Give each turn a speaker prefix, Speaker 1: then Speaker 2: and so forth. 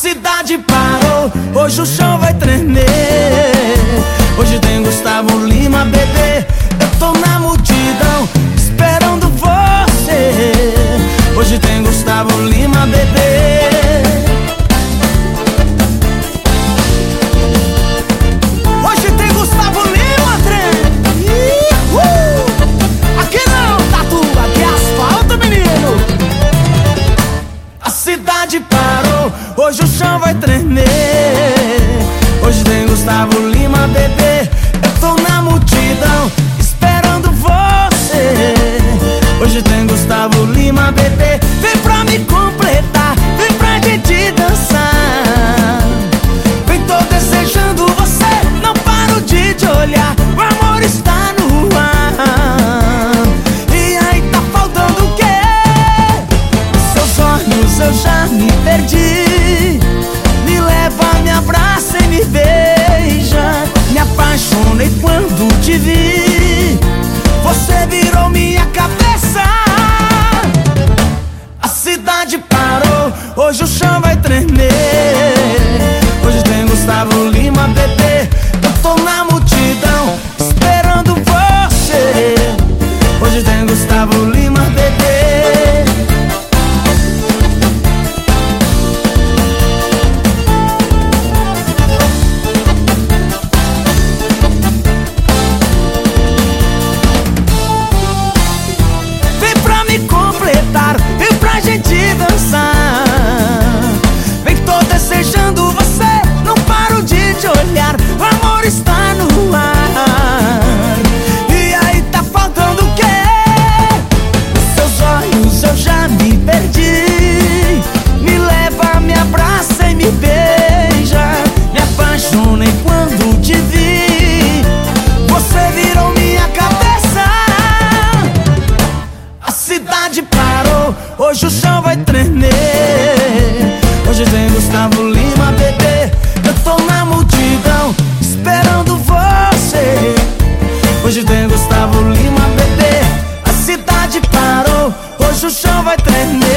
Speaker 1: cidade parou, hoje o chão vai tremer. Hoje o chão vai tremer. Hoje tem Gustavo Lima, bebê. Eu tô na multidão, esperando você. Hoje tem Gustavo Lima, bebê. Vem pra me completar, vem pra gente dançar. Vem, tô desejando você, não paro de te olhar. O amor está no ar. E aí tá faltando o quê? Seus olhos eu já me perdi. Quando te vi. Está no ar. E aí tá faltando o quê? Seus olhos eu já me perdi. Me leva, me abraça e me beija. Me apaixonei quando te vi. Você virou minha cabeça. A cidade parou, hoje o chão vai tremer. Hoje tem Gustavo Lima, Hoje tem Gustavo Lima, bebê. A cidade parou, hoje o chão vai tremer.